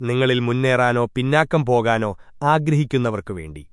നിങ്ങളിൽ മുന്നേറാനോ പിന്നാക്കം പോകാനോ ആഗ്രഹിക്കുന്നവർക്കു വേണ്ടി